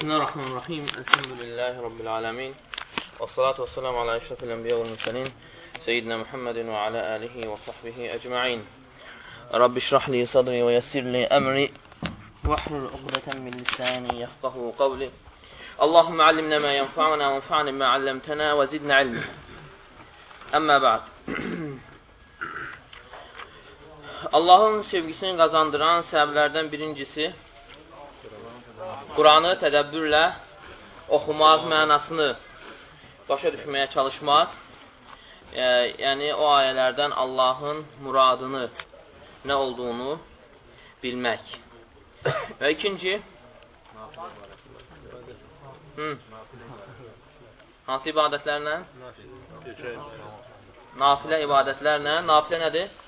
Bismillahirrahmanirrahim. Elhamdülillahi Rabbil alemin. Və salatu və selamu ala əşrafil ənbiyə və müsəlin. Seyyidina Muhammedin və alə alihi və sahbihi əcma'in. Rabbi şrahli sadri və yessirli əmri. Vahlul uqdətən min lisani yafqahu qavli. Allahümme allimna ma yenfa'una və enfa'ni ma allamtana və zidna ilmi. Əmmə ba'd. Allahın sevgisini qazandıran səbəblərdən birincisi Quranı tədəbbürlə oxumaq, mənasını başa düşməyə çalışmaq, e, yəni o ayələrdən Allahın muradını, nə olduğunu bilmək. Və ikinci, hı, hansı ibadətlərlə? Nafilə ibadətlərlə. Nafilə nədir?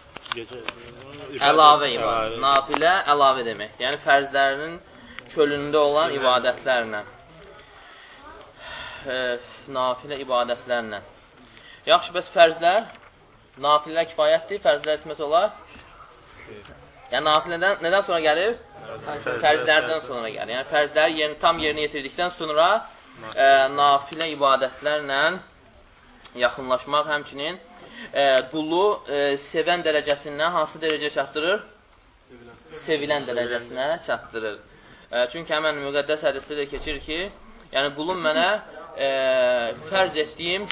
Əlavə ibadət. Nafilə əlavə demək. Yəni fərzlərinin çölündə olan ibadətlərlə, e, nafilə ibadətlərlə. Yaxşı, bəs fərzlər, nafilə kifayətdir, fərzlər etməz olar. Yəni, nafilədən nədən sonra gəlir? Fərzlərdən sonra gəlir. Yəni, fərzləri yeni, tam yerinə yetirdikdən sonra e, nafilə ibadətlərlə yaxınlaşmaq həmçinin e, qulu e, sevən dərəcəsindən hansı dərəcə çatdırır? Sevilən dərəcəsinə çatdırır. Çünki həmən müqəddəs hədisdə də keçir ki, yəni qulum mənə e, fərz etdiyim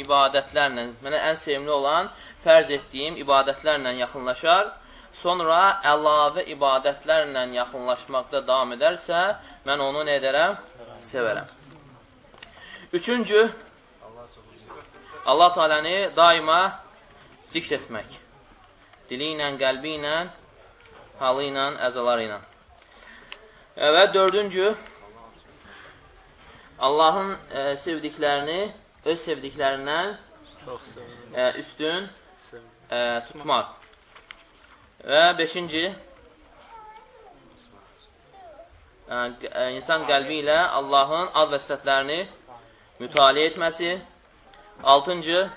ibadətlərlə, mənə ən sevimli olan fərz etdiyim ibadətlərlə yaxınlaşar, sonra əlavə ibadətlərlə yaxınlaşmaqda davam edərsə, mən onu nə edərəm? Sevərəm. Üçüncü, Allah Teala'nı daima zikr etmək. Dili ilə, qəlbi ilə, halı ilə, əzaları ilə. Və dördüncü, Allahın e, sevdiklərini öz sevdiklərindən e, üstün e, tutmaq. Və beşinci, e, e, insan qəlbi ilə Allahın ad və sifətlərini mütaliə etməsi. Altıncı,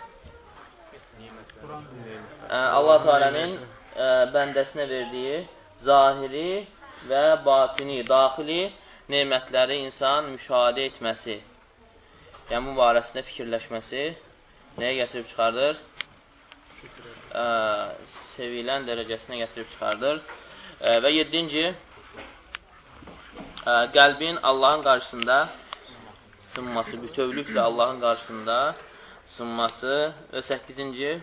e, Allah Teala'nın e, bəndəsinə verdiyi zahiri və batini, daxili neymətləri insan müşahidə etməsi, yəni bu barəsində fikirləşməsi nəyə gətirib çıxardır? Ə, sevilən dərəcəsinə gətirib çıxardır. Ə, və yedinci, ə, qəlbin Allahın qarşısında sınması, bütövlüklə Allahın qarşısında sınması və səkkizinci,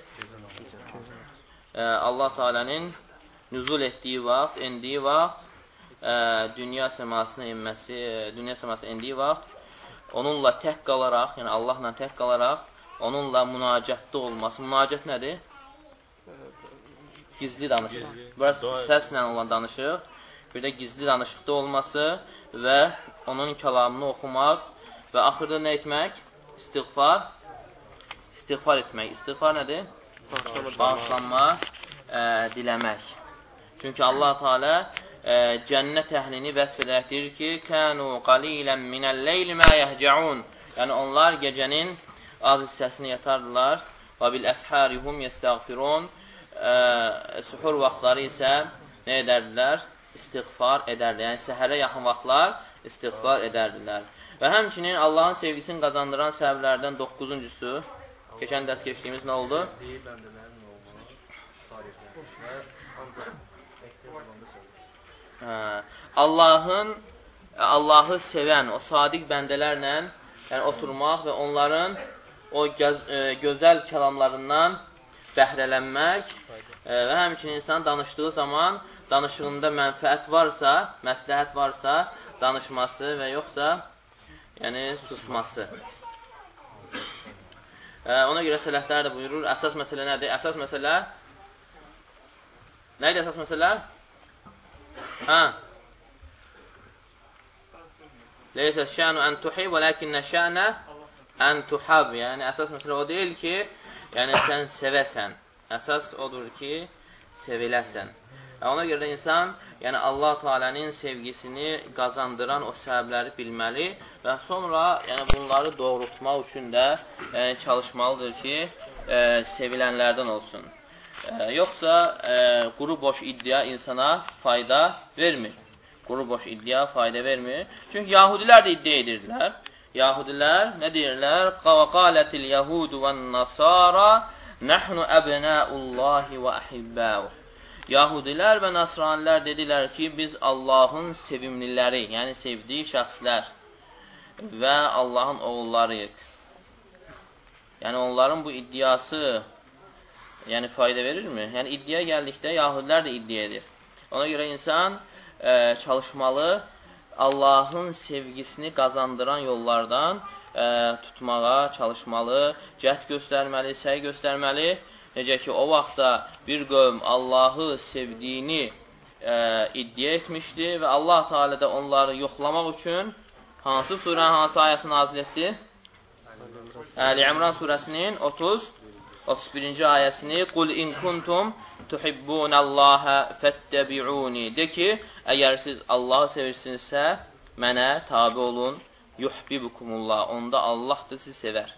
ə, Allah Teala'nın nüzul etdiyi vaxt, endiyi vaxt ə, dünya səmasına inməsi, dünya səmasına indiyi vaxt onunla tək qalaraq, yəni Allahla tək qalaraq onunla münacətdə olması. Münacət nədir? Gizli danışıq. Burası səslə olan danışıq. Bir də gizli danışıqda olması və onun kəlamını oxumaq və axırda nə etmək? İstiğfar. İstiğfar etmək. İstiğfar nədir? Bağışlanma, ə, diləmək. Çünki Allah Teala ə, cənnət əhlini vəsf edərək deyir ki, kənu qalilən minəl-leyli mə yəhcəun. Yəni, onlar gecənin az hissəsini yatardılar. Və bil əshərihum yəstəğfirun. Suhur vaxtları isə nə edərdilər? İstiğfar edərdilər. Yəni, səhərə yaxın vaxtlar istiğfar edərdilər. Və həmçinin Allahın sevgisini qazandıran səbəblərdən 9-uncusu, keçən dərs keçdiyimiz nə oldu? Deyir bəndələrin Hə, Allahın Allahı sevən, o sadiq bəndələrlə yəni, oturmaq və onların o göz, e, gözəl kəlamlarından bəhrələnmək e, və həmçinin insan danışdığı zaman danışığında mənfəət varsa, məsləhət varsa, danışması və yoxsa yəni susması. E, ona görə sələflər də buyurur, əsas məsələ nədir? Əsas məsələ nə idi əsas məsələ? Hə? Leysə şənu ən tuhib və ləkinnə şənə ən tuhab. Yəni, əsas məsələ o deyil ki, yəni sən sevəsən. Əsas odur ki, seviləsən. Və ona görə də insan, yəni Allah Teala'nın sevgisini qazandıran o səbəbləri bilməli və sonra yəni bunları doğrultmaq üçün də yəni, çalışmalıdır ki, e, sevilənlərdən olsun. E, yoxsa e, quru boş iddia insana fayda vermir. quru boş iddia fayda vermir. Çünki Yahudilər də iddia edirdilər. Yahudilər nə deyirlər? Qavqalətil Yahudu və Nasara nəhnu əbnəullahi və əhibbəu. Yahudilər və Nasranilər dedilər ki, biz Allahın sevimliləri, yəni sevdiyi şəxslər və Allahın oğullarıyıq. Yəni onların bu iddiası yəni fayda verirmi? Yəni iddia gəldikdə Yahudilər də iddia edir. Ona görə insan ə, çalışmalı Allahın sevgisini qazandıran yollardan ə, tutmağa çalışmalı, cəhd göstərməli, səy göstərməli. Necə ki, o vaxtda bir qövm Allahı sevdiyini ə, iddia etmişdi və Allah Teala da onları yoxlamaq üçün hansı surənin hansı ayəsini nazil etdi? Əli İmran surəsinin 30 31-ci ayəsini Qul in kuntum tuhibbunallaha fettabi'uni De ki, əgər siz Allahı sevirsinizsə, mənə tabi olun. Yuhibbukumullah. Onda Allah da sizi sevər.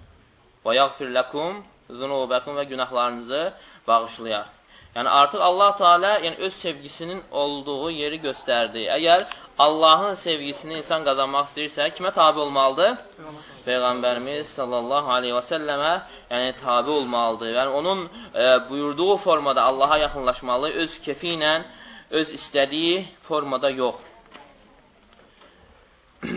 Və yaghfir lakum zunubakum və günahlarınızı bağışlayar. Yəni artıq Allah Teala yəni öz sevgisinin olduğu yeri göstərdi. Əgər Allahın sevgisini insan qazanmaq istəyirsə, kimə tabe olmalıdır? Peyğəmbərimiz sallallahu aleyhi və səlləmə yəni tabe olmalıdır. Yəni onun e, buyurduğu formada Allaha yaxınlaşmalı, öz kefi ilə, öz istədiyi formada yox.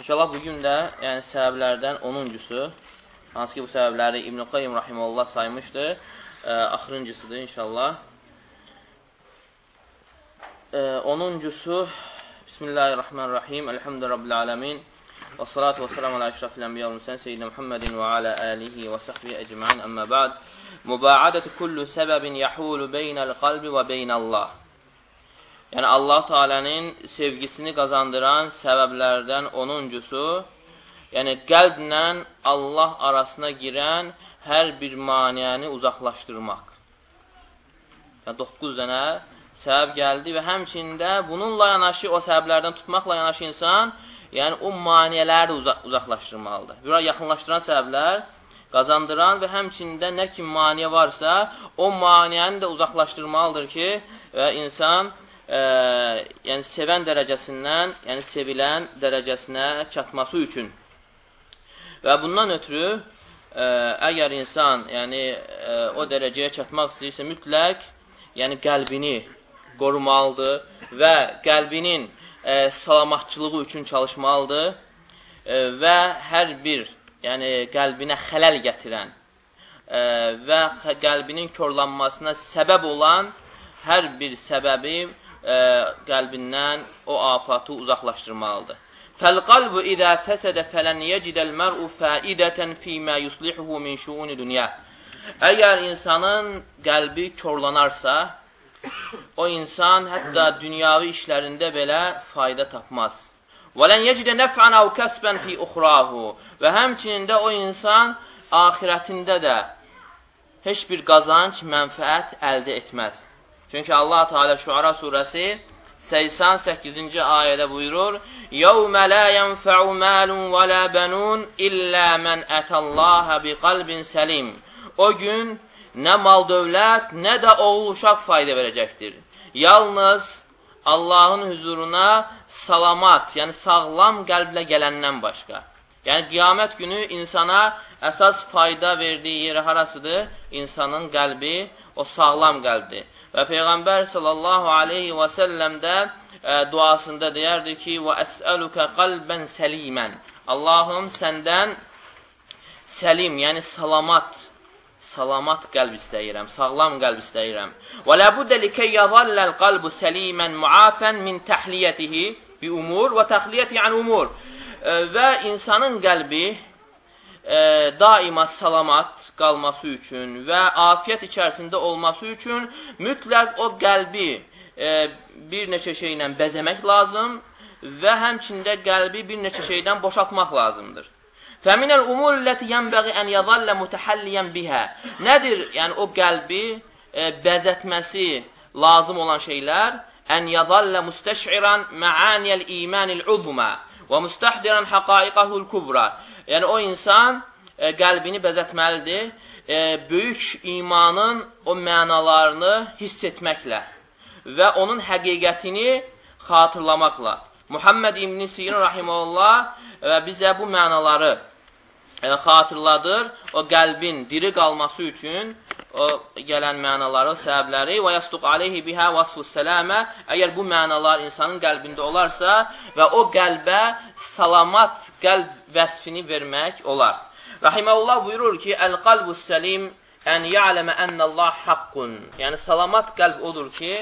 İnşallah bugün də yəni səbəblərdən 10-uncusu, hansı ki bu səbəbləri İbn-i Qayyim Rahimullah saymışdır axırıncısıdır inşallah. Onuncusu Bismillahirrahmanirrahim. Elhamdülillahi Rabbil alemin. Və salatu və selamu alə əşrafil ənbiya və müsən seyyidina Muhammedin və alə əlihi və səhbihi əcma'in. Əmmə ba'd. Mübaadətü kullu səbəbin yəhulu beynəl qalbi və beynəllah. Yəni Allah Teala'nın sevgisini qazandıran səbəblərdən onuncusu, yəni qəlblə Allah arasına girən hər bir maniyəni uzaqlaşdırmaq. Yəni, 9 dənə səbəb gəldi və həmçində bununla yanaşı, o səbəblərdən tutmaqla yanaşı insan, yəni o maniyələri uza uzaqlaşdırmalıdır. Bura yaxınlaşdıran səbəblər qazandıran və həmçində nə ki maniyə varsa, o maniyəni də uzaqlaşdırmalıdır ki, və insan e, yəni sevən dərəcəsindən, yəni sevilən dərəcəsinə çatması üçün. Və bundan ötürü ə, əgər insan yəni ə, o dərəcəyə çatmaq istəyirsə mütləq yəni qəlbini qorumalıdır və qəlbinin ə, salamatçılığı üçün çalışmalıdır ə, və hər bir yəni qəlbinə xələl gətirən ə, və qəlbinin körlanmasına səbəb olan hər bir səbəbi ə, qəlbindən o afatı uzaqlaşdırmalıdır. Fəl-qalbu idə fəsədə fələn yecidəl mər'u fəidətən fīmə yuslihuhu min şuuni dünya. Əgər insanın qəlbi korlanarsa, o insan hətta dünyavi işlərində belə fayda tapmaz. Vələn yecidə nəf'an əv kəsbən fi uxrahu. Və həmçinin də o insan axirətində də heç bir qazanc, mənfəət əldə etməz. Çünki Allah Teala Şuara surəsi 88-ci ayədə buyurur: "Yevmə la yenfa'u malun və la banun illə men atallaha biqalbin salim." O gün nə mal dövlət, nə də oğul uşaq fayda verəcəkdir. Yalnız Allahın huzuruna salamat, yəni sağlam qəlblə gələndən başqa. Yəni qiyamət günü insana əsas fayda verdiyi yer harasıdır? İnsanın qəlbi, o sağlam qəlbdir. Və Peyğəmbər sallallahu aleyhi və səlləm də ə, e, duasında deyərdi ki, və əsəlükə qalbən səlimən. Allahım səndən səlim, yəni salamat, salamat qəlb istəyirəm, sağlam qəlb istəyirəm. Və ləbuddə likə yadalləl qalbu səlimən muafən min təhliyyətihi bi umur və təxliyyəti ən umur. E, və insanın qəlbi e, daima salamat qalması üçün və afiyyət içərisində olması üçün mütləq o qəlbi e, bir neçə şeylə bəzəmək lazım və həmçində qəlbi bir neçə şeydən boşaltmaq lazımdır. Fəminəl umur ləti yənbəği ən yadallə mütəhəlliyən bihə. Nədir yəni o qəlbi e, bəzətməsi lazım olan şeylər? Ən yadallə müstəşiran məaniyəl imanil uzma və müstəhdirən haqaiqahul kubra. Yəni, o insan e, qəlbini bəzətməlidir, e, böyük imanın o mənalarını hiss etməklə və onun həqiqətini xatırlamaqla. Muhammed İbn Sirin rahimehullah və bizə bu mənaları e, xatırladır. O qəlbin diri qalması üçün o gələn mənaları, səbəbləri və yasduq aleyhi bihə vasfus sələmə əgər bu mənalar insanın qəlbində olarsa və o qəlbə salamat qəlb vəsfini vermək olar. Rahiməhullah buyurur ki, Əl-qalbus səlim ən ya'ləmə ənəllah haqqun. Yəni, salamat qəlb odur ki,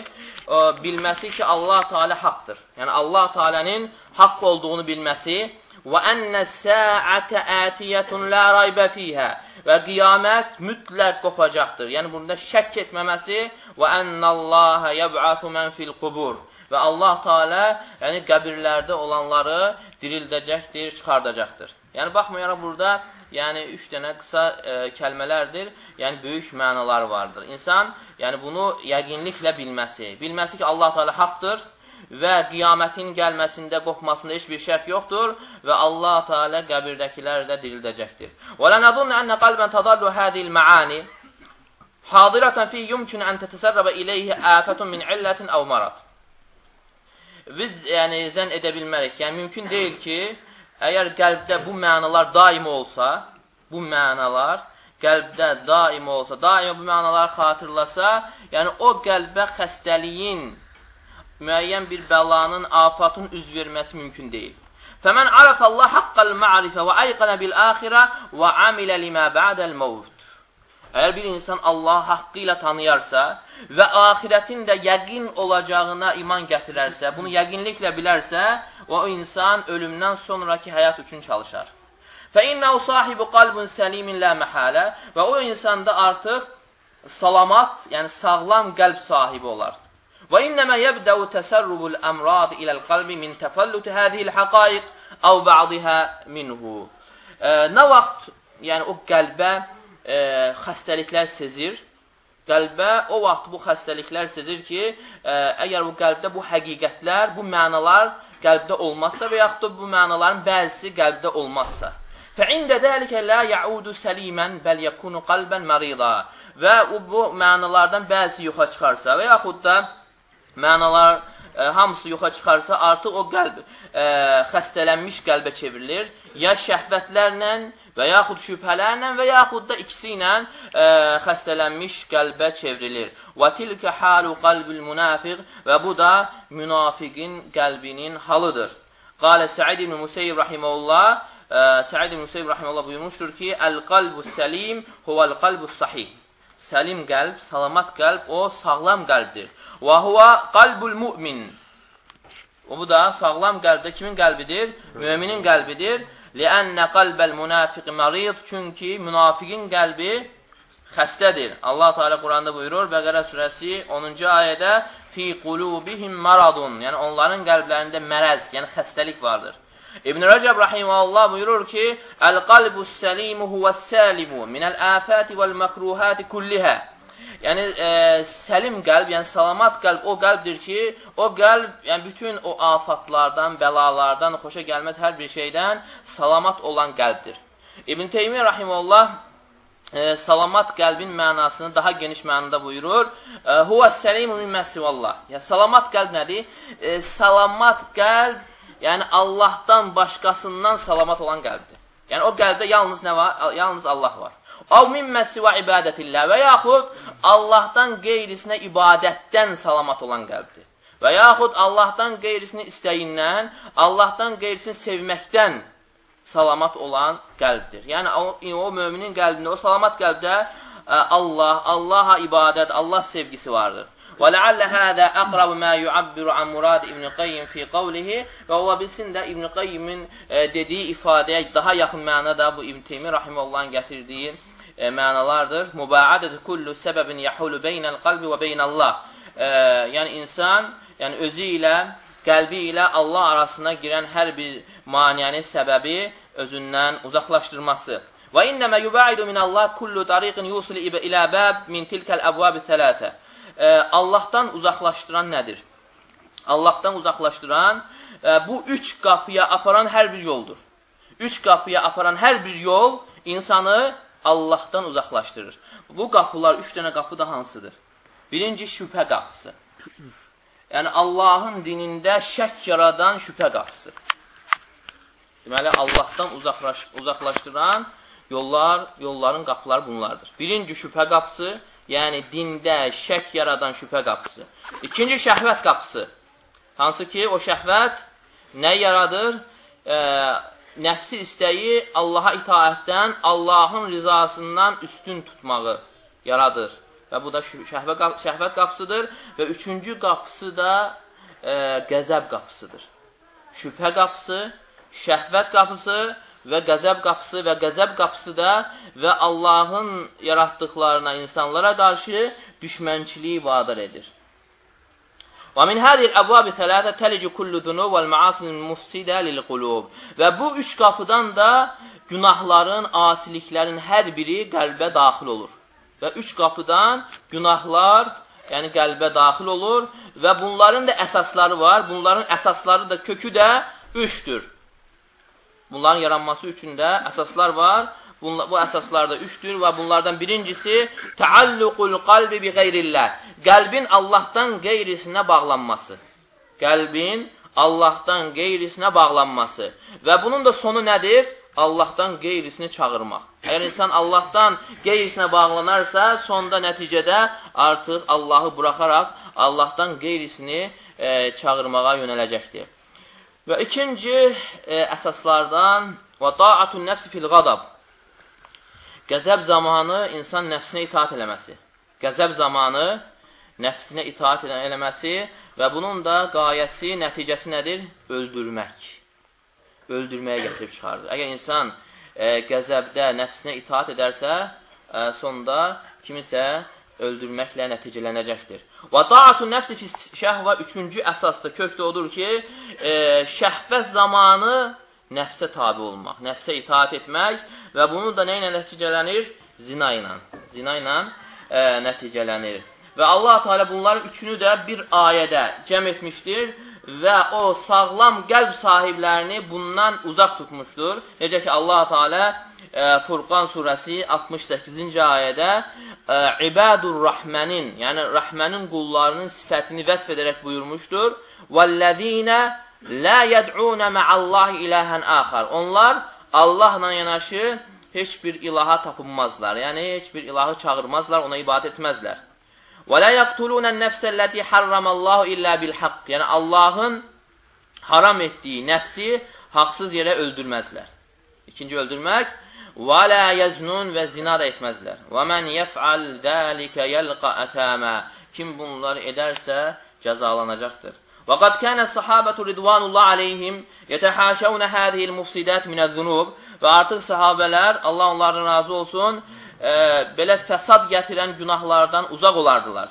o, bilməsi ki, Allah Teala haqdır. Yəni, Allah Teala'nın haqq olduğunu bilməsi və ənə səətə ətiyyətun lə raybə fiyhə və qiyamət mütləq qopacaqdır. Yəni, bunda şək etməməsi və ənəlləhə yəb'atu mən fil qubur və Allah Teala yəni qəbirlərdə olanları dirildəcəkdir, çıxardacaqdır. Yəni baxmayaraq burada yəni üç dənə qısa e, kəlmələrdir, yəni böyük mənalar vardır. İnsan yəni bunu yəqinliklə bilməsi, bilməsi ki, Allah Teala haqqdır və qiyamətin gəlməsində, qopmasında heç bir şək yoxdur və Allah Teala qəbirdəkiləri də dirildəcəkdir. Və lənəzunnu ənə qalbən tadallu hədil məani hadiratan fi yumkin ən tətəsərrəbə iləyhi afətun min illətin əv marad. Biz yəni zən edə bilmərik. Yəni mümkün deyil ki, əgər qəlbdə bu mənalar daim olsa, bu mənalar qəlbdə daim olsa, daima bu mənaları xatırlasa, yəni o qəlbə xəstəliyin müəyyən bir bəlanın, afatın üz verməsi mümkün deyil. Fəmən arafallah haqqal ma'rifə və ayqana bil axirə və amilə limə ba'dəl mavud. Əgər bir insan Allah haqqı ilə tanıyarsa və axirətin də yəqin olacağına iman gətirərsə, bunu yəqinliklə bilərsə, o insan ölümdən sonraki həyat üçün çalışar. Fə innəhu sahibu qalbun səlimin lə məhələ və o insanda artıq salamat, yəni sağlam qəlb sahibi olar. Və innəmə yəbdəu təsərrubul əmrad iləl qalbi min təfəllütü hədihil həqaiq əv ba'dihə minhu. E, nə vaxt, yəni o qəlbə e, xəstəliklər sezir, qəlbə o vaxt bu xəstəliklər sezir ki, e, əgər bu qəlbdə bu həqiqətlər, bu mənalar qəlbdə olmazsa və yaxud da bu mənaların bəzisi qəlbdə olmazsa. Fəində dəlikə la yaudu səlimən bəl yakunu qalbən marida. Və bu mənalardan bəzi yoxa çıxarsa və yaxud da mənalar e, hamısı yoxa çıxarsa, artıq o qəlb e, xəstələnmiş qəlbə çevrilir. Ya şəhvətlərlə və yaxud şübhələrlə və yaxud da ikisi ilə e, xəstələnmiş qəlbə çevrilir. Və tilkə halu qalbil münafiq və bu da münafiqin qəlbinin halıdır. Qalə Səid ibn Museyyib rahiməhullah Səid ibn Museyyib rahiməhullah buyurmuşdur ki, Əl-qalbu səlim huvəl-qalbu sahih. Səlim qəlb, salamat qəlb o sağlam qəlbdir. Və huvə qalbul mümin. O bu da sağlam qəlbdə kimin qəlbidir? Müminin qəlbidir. Liənnə qalbəl münafiq marid. Çünki münafiqin qəlbi xəstədir. Allah Teala Quranda buyurur Bəqərə surəsi 10-cu ayədə fi qulubihim maradun. Yəni onların qəlblərində mərəz, yəni xəstəlik vardır. İbn Rəcəb rahimehullah buyurur ki: "Əl-qalbus səlimu huvəs-salimu minəl-afati vəl-makruhati kullihə." Yəni, e, səlim qəlb, yəni salamat qəlb o qəlbdir ki, o qəlb, yəni bütün o afatlardan, bəlalardan, xoşa gəlməz hər bir şeydən salamat olan qəlbdir. İbn Teymiyyə rahiməllah e, salamat qəlbin mənasını daha geniş mənada buyurur. E, Huvə səlimu min məsivallah. Yəni, salamat qəlb nədir? E, salamat qəlb, yəni Allahdan başqasından salamat olan qəlbdir. Yəni, o qəlbdə yalnız nə var? Yalnız Allah var. Av mimmə sivə ibadətillə və yaxud Allahdan qeyrisinə ibadətdən salamat olan qəlbdir. Və yaxud Allahdan qeyrisini istəyindən, Allahdan qeyrisini sevməkdən salamat olan qəlbdir. Yəni, o, o müminin qəlbində, o salamat qəlbdə Allah, Allaha ibadət, Allah sevgisi vardır. Və ləallə hədə əqrabu mə yuabbiru an Murad İbn Qayyim fi qavlihi və ola bilsin də İbn Qayyimin e, dediyi ifadəyə daha yaxın mənada bu İbn Teymi rahiməllahın gətirdiyi e, mənalardır. Mübaadətü kullu səbəbin yəhulu beynəl qalbi və beynəllah. E, yəni insan, yəni özü ilə, qəlbi ilə Allah arasına girən hər bir maniyənin səbəbi özündən uzaqlaşdırması. Və innəmə yubaidu minəllah kullu tariqin yusul ilə bəb min tilkəl əbvabi thələthə. E, Allahdan uzaqlaşdıran nədir? Allahdan uzaqlaşdıran e, bu üç qapıya aparan hər bir yoldur. Üç qapıya aparan hər bir yol insanı Allahdan uzaqlaşdırır. Bu qapılar, üç dənə qapı da hansıdır? Birinci şübhə qapısı. yəni Allahın dinində şək yaradan şübhə qapısı. Deməli, Allahdan uzaqlaş uzaqlaşdıran yollar, yolların qapıları bunlardır. Birinci şübhə qapısı, yəni dində şək yaradan şübhə qapısı. İkinci şəhvət qapısı. Hansı ki, o şəhvət nə yaradır? E, nəfsi istəyi Allaha itaətdən, Allahın rizasından üstün tutmağı yaradır. Və bu da şəhvət, şəhvət qapısıdır. Və üçüncü qapısı da e, qəzəb qapısıdır. Şübhə qapısı, şəhvət qapısı və qəzəb qapısı və qəzəb qapısı da və Allahın yaratdıqlarına, insanlara qarşı düşmənçiliyi vadar edir. Və min hədil əbvabi thələtə təlici kullu zunub vəl məasil mufsidə lil qulub. Və bu üç qapıdan da günahların, asiliklərin hər biri qəlbə daxil olur. Və üç qapıdan günahlar, yəni qəlbə daxil olur və bunların da əsasları var. Bunların əsasları da, kökü də üçdür. Bunların yaranması üçün də əsaslar var. Bunla, bu əsaslarda üçdür və bunlardan birincisi təalluqul qalbi bi qeyrillah. Qəlbin Allahdan qeyrisinə bağlanması. Qəlbin Allahdan qeyrisinə bağlanması. Və bunun da sonu nədir? Allahdan qeyrisini çağırmaq. Əgər insan Allahdan qeyrisinə bağlanarsa, sonda nəticədə artıq Allahı buraxaraq Allahdan qeyrisini e, çağırmağa yönələcəkdir. Və ikinci e, əsaslardan və taatun nəfsi fil qadab. Qəzəb zamanı insan nəfsinə itaat eləməsi. Qəzəb zamanı nəfsinə itaat eləməsi və bunun da qayəsi, nəticəsi nədir? Öldürmək. Öldürməyə gətirib çıxardır. Əgər insan e, qəzəbdə nəfsinə itaat edərsə, e, sonda kimisə öldürməklə nəticələnəcəkdir. Və daatun nəfsi fi şəhvə üçüncü əsasda kökdə odur ki, e, şəhvət zamanı nəfsə tabi olmaq, nəfsə itaat etmək və bunu da nə ilə nəticələnir? Zina ilə. Zina ilə e, nəticələnir. Və Allah Teala bunların üçünü də bir ayədə cəm etmişdir və o sağlam qəlb sahiblərini bundan uzaq tutmuşdur. Necə ki Allah Teala e, Furqan surəsi 68-ci ayədə e, İbadur Rahmənin, yəni Rəhmənin qullarının sifətini vəsf edərək buyurmuşdur. Vəllezine Lə yəd'unə mə'allahi iləhən axar. Onlar Allahla yanaşı heç bir ilaha tapınmazlar. Yəni, heç bir ilahı çağırmazlar, ona ibadət etməzlər. Və lə yəqtulunən nəfsəlləti harramallahu illə bilhaqq. Yəni, Allahın haram etdiyi nəfsi haqsız yerə öldürməzlər. İkinci öldürmək. Və lə yəznun və zina da etməzlər. Və mən yəf'al dəlikə yəlqa ətəmə. Kim bunları edərsə cəzalanacaqdır. وقد كان الصحابة رضوان الله عليهم يتحاشون هذه المفسدات من الذنوب və artıq sahabələr, Allah onlardan razı olsun, e, belə fəsad gətirən günahlardan uzaq olardılar.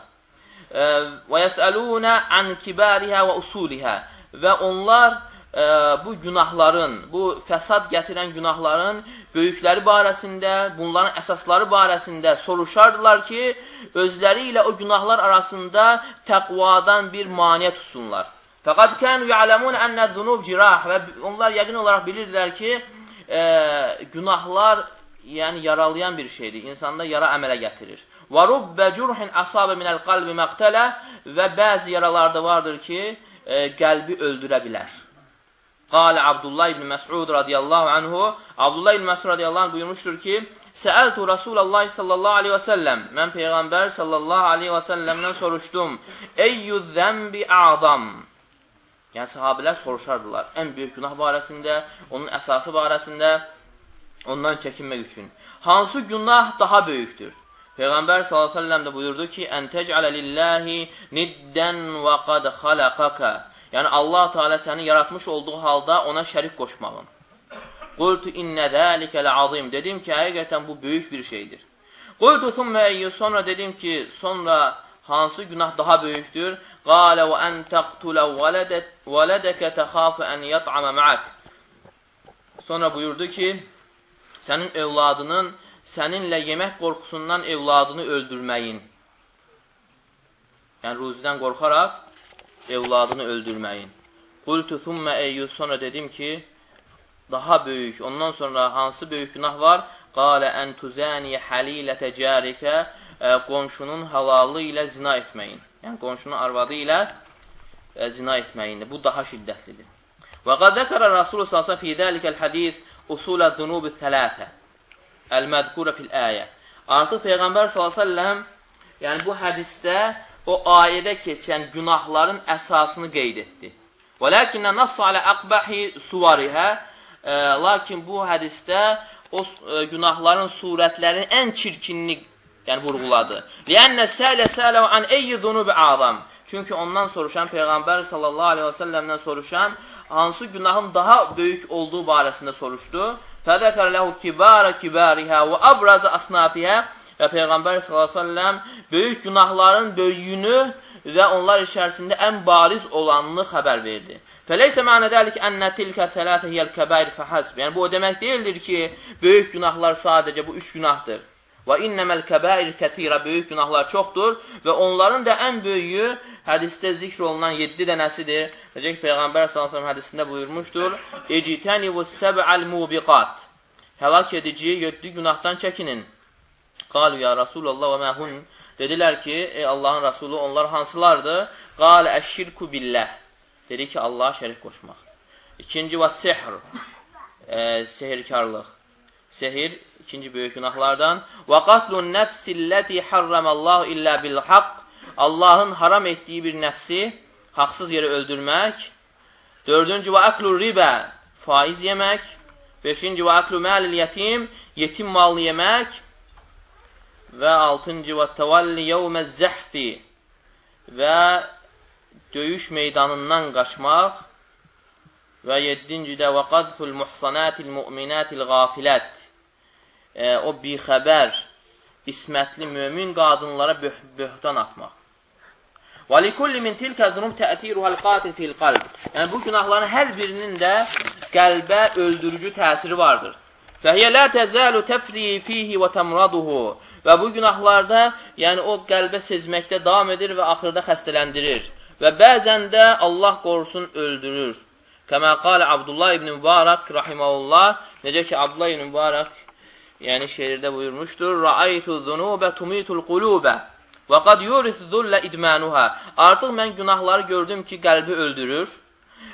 E, və yəsəlunə an kibarihə və usulihə və onlar e, bu günahların, bu fəsad gətirən günahların böyükləri barəsində, bunların əsasları barəsində soruşardılar ki, özləri ilə o günahlar arasında təqvadan bir maniyə tutsunlar. Fəqad kənu ya'ləmun ənə zunub cirah və onlar yəqin olaraq bilirdilər ki, e, günahlar yəni yaralayan bir şeydir. İnsanda yara əmələ gətirir. Və rubbə curhin asabə minəl qalbi məqtələ və bəzi yaralarda vardır ki, e, qəlbi öldürə bilər. Qalə Abdullah ibn Məs'ud radiyallahu anhu Abdullah ibn Məs'ud radiyallahu anh buyurmuşdur ki Səəltu Rasulallah sallallahu aleyhi və səlləm Mən Peyğəmbər sallallahu aleyhi və səlləmdən soruşdum Eyyü zəmbi a'dam Yəni sahabilər soruşardılar ən böyük günah barəsində, onun əsası barəsində ondan çəkinmək üçün. Hansı günah daha böyükdür? Peyğəmbər sallallahu aleyhi və səlləm də buyurdu ki, Ən təcələ lillahi niddən və qad xaləqəkə Yəni Allah Teala səni yaratmış olduğu halda ona şərik qoşmağın. Qultu innə zəlikə ləazim. Dedim ki, həqiqətən bu böyük bir şeydir. Qultu thummə eyyü. Sonra dedim ki, sonra hansı günah daha böyükdür? Qalə və ən təqtulə vələdəkə təxafı ən yət'amə məək. Sonra buyurdu ki, sənin evladının səninlə yemək qorxusundan evladını öldürməyin. Yəni, ruzidən qorxaraq evladını öldürməyin. Qultu thummə eyyus sonra dedim ki, daha böyük, ondan sonra hansı böyük günah var? Qalə ən tuzəniyə halilətə cərikə, e, qonşunun halalı ilə zina etməyin. Yəni, qonşunun arvadı ilə e, zina etməyindir. Bu daha şiddətlidir. Və qad zəkərə Rasulullah sallallahu əleyhi və səlləm fi hadis usulə zunubi thalathə el-məzkura fil ayə. Artıq peyğəmbər sallallahu əleyhi və səlləm yəni bu hədisdə o ayədə keçən günahların əsasını qeyd etdi. Və lakinnə nass alə aqbahi suvarihə lakin bu hədisdə o e, günahların surətlərinin ən çirkinini yəni vurğuladı. Liənnə sələ sələ an eyyi zunubi azam. Çünki ondan soruşan Peyğəmbər sallallahu aleyhi və səlləmdən soruşan hansı günahın daha böyük olduğu barəsində soruşdu. Fədəkər ləhu kibara kibarihə və abrazı asnafihə və Peyğəmbər səlləm böyük günahların böyüyünü və onlar içərisində ən bariz olanını xəbər verdi. Fəleysə mənə dəlik ənnə tilkə sələtə hiyəl kəbəir fəhəsb. Yəni, bu o demək deyildir ki, böyük günahlar sadəcə bu üç günahdır. Və innəməl kəbəir kətirə böyük günahlar çoxdur və onların da ən böyüyü hədisdə zikr olunan 7 dənəsidir. Necə ki, Peyğəmbər s.ə.v hədisində buyurmuşdur, Ecitəni və səb'əl mubiqat. Həlak edici 7 günahdan çəkinin. Qalu ya Rasulallah və məhun. Dedilər ki, ey Allahın Rasulü, onlar hansılardır? Qal əşşirku billəh. Dedi ki, Allaha şərik qoşmaq. İkinci və sihr, e, sehirkarlıq. Sehir ikinci böyük günahlardan. Və qatlun nəfsilləti harramallahu illə bil haqq. Allahın haram etdiyi bir nəfsi haqsız yerə öldürmək. Dördüncü və əklur ribə, faiz yemək. Beşinci və əklü məlil yetim, yetim malını yemək. Və altıncı və təvalli yevmə zəhfi və döyüş meydanından qaçmaq. Və yeddinci də və qadful muhsanatil mu'minatil qafilət e, o bixəbər, ismətli mömin qadınlara böh böhtan atmaq. Və likulli min tilkə zunub tə'tiruhəl qatil fil qalb. Yəni, bu günahların hər birinin də qəlbə öldürücü təsiri vardır. Fəhiyyə lə təzəlu təfri fihi və təmraduhu. Və bu günahlarda, yəni o qəlbə sezməkdə davam edir və axırda xəstələndirir. Və bəzən də Allah qorusun öldürür. Kəmə qalə Abdullah ibn Mübarək rahiməhullah, necə ki, Abdullah ibn Mübarək yəni şeirdə buyurmuşdur, Ra'aytu zunubə tumitul qulubə və qad yurisu zullə idmanuha. Artıq mən günahları gördüm ki, qəlbi öldürür